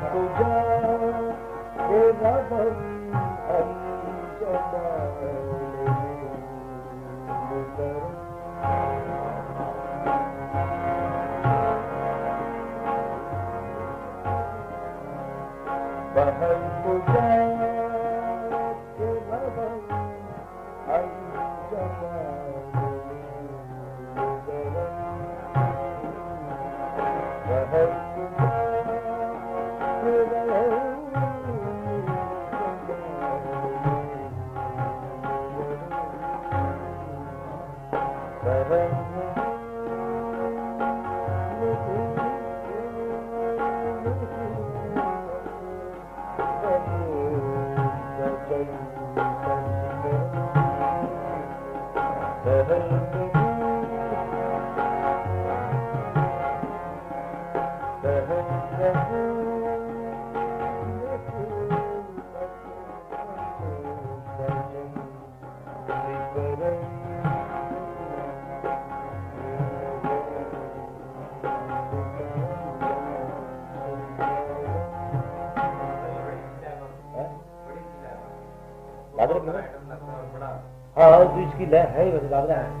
بہر پوجا کے تو اس کی لہ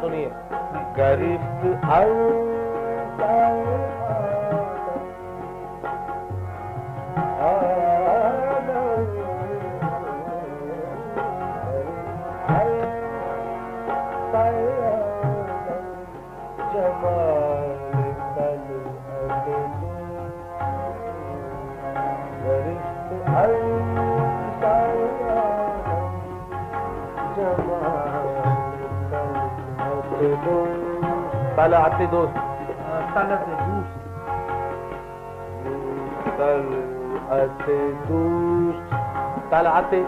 تو نہیں ہے گرفت پہلے آتے دوست۔ پہلے آتے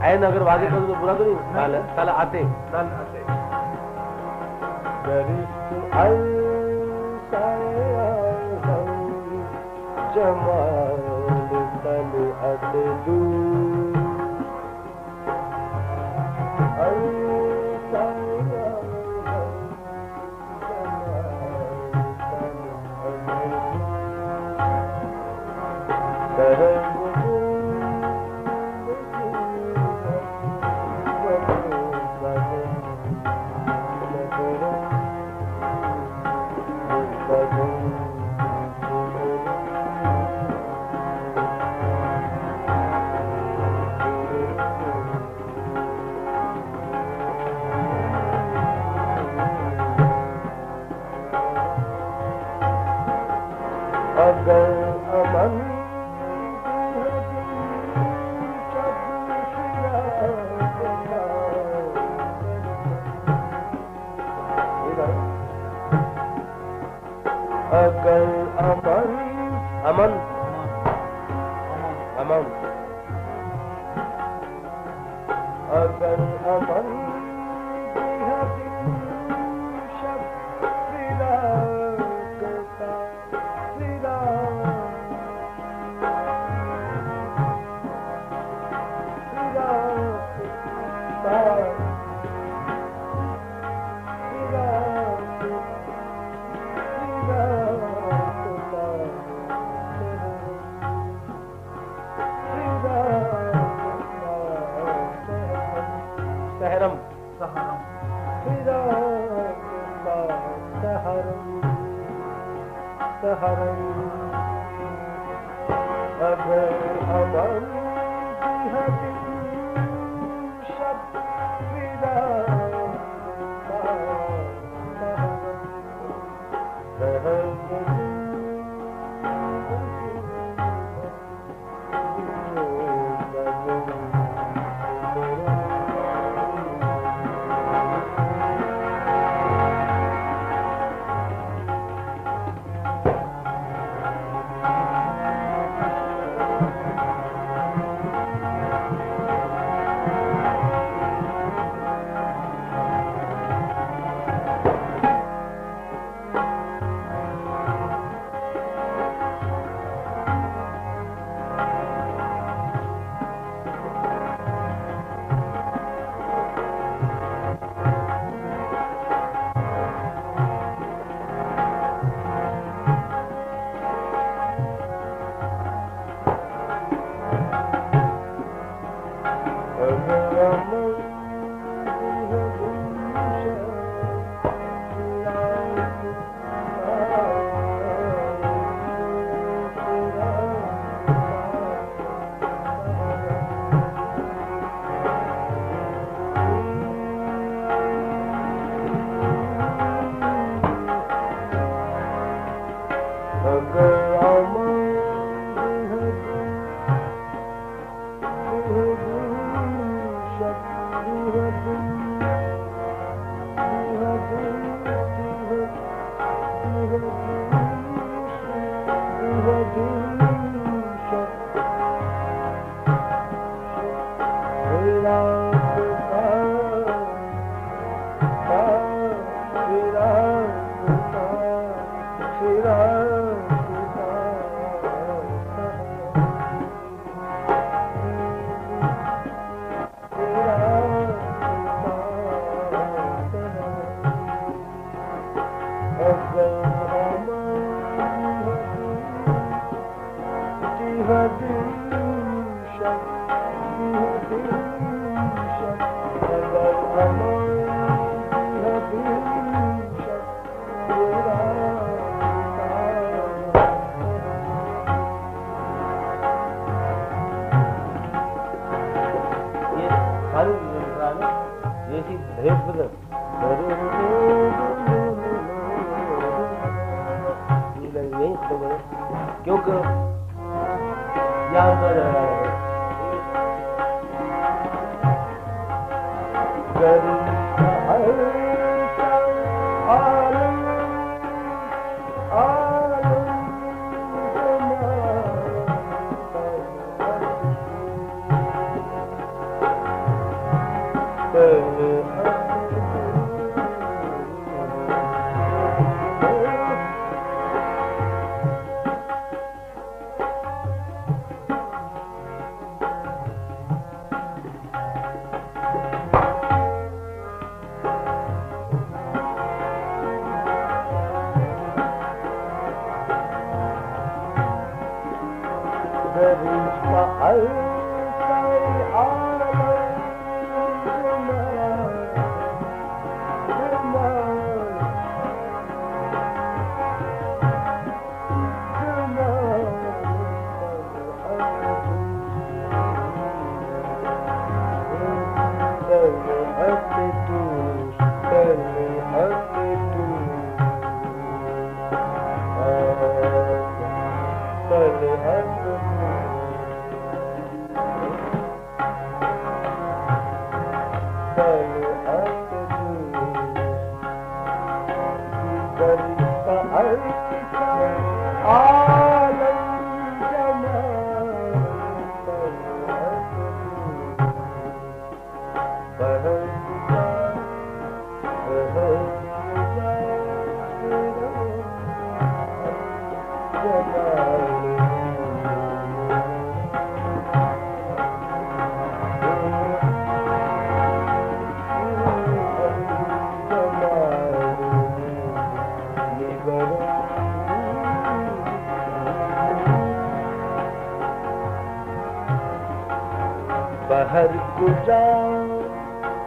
این اگر واضح کرو تو برا تو نہیں۔ پہلے آتے جمال تل دور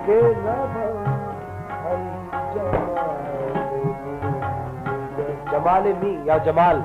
کے جمال می یا جمال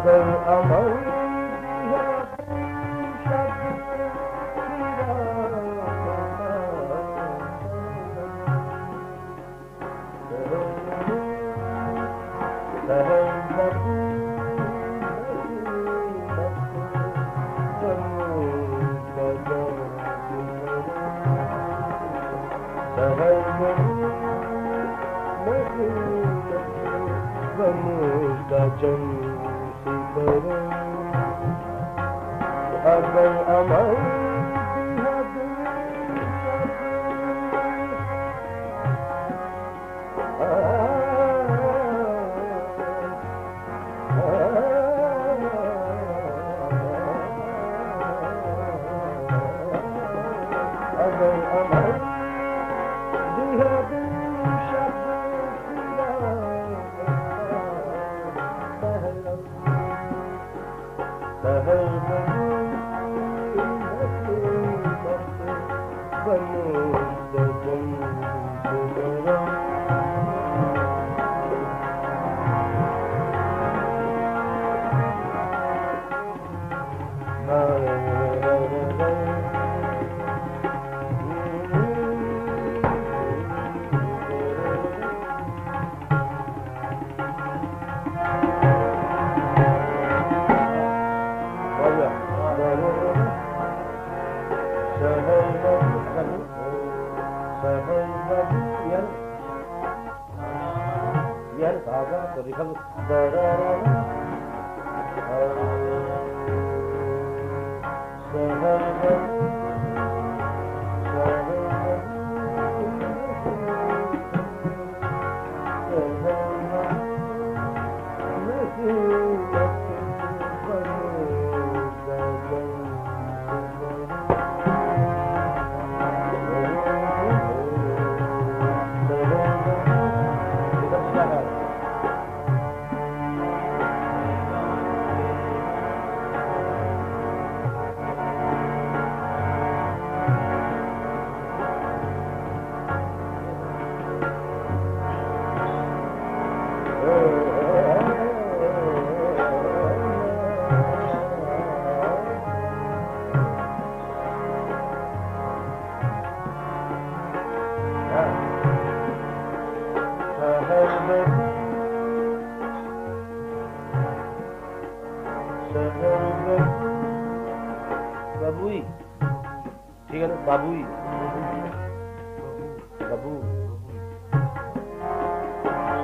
اگر امن اگر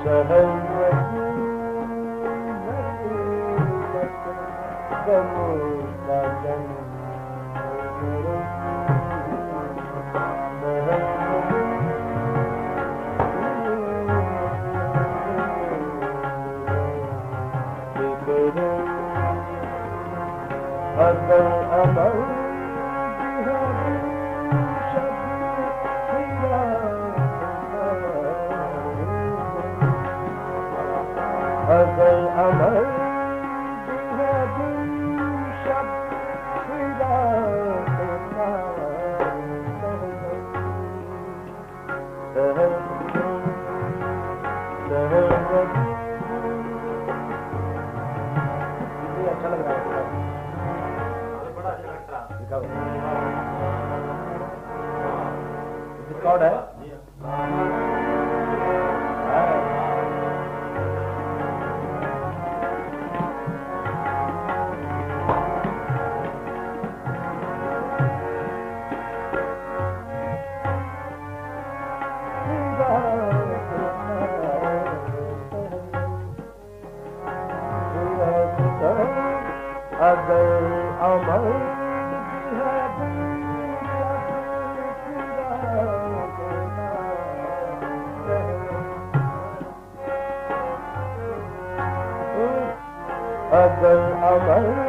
اگر اگر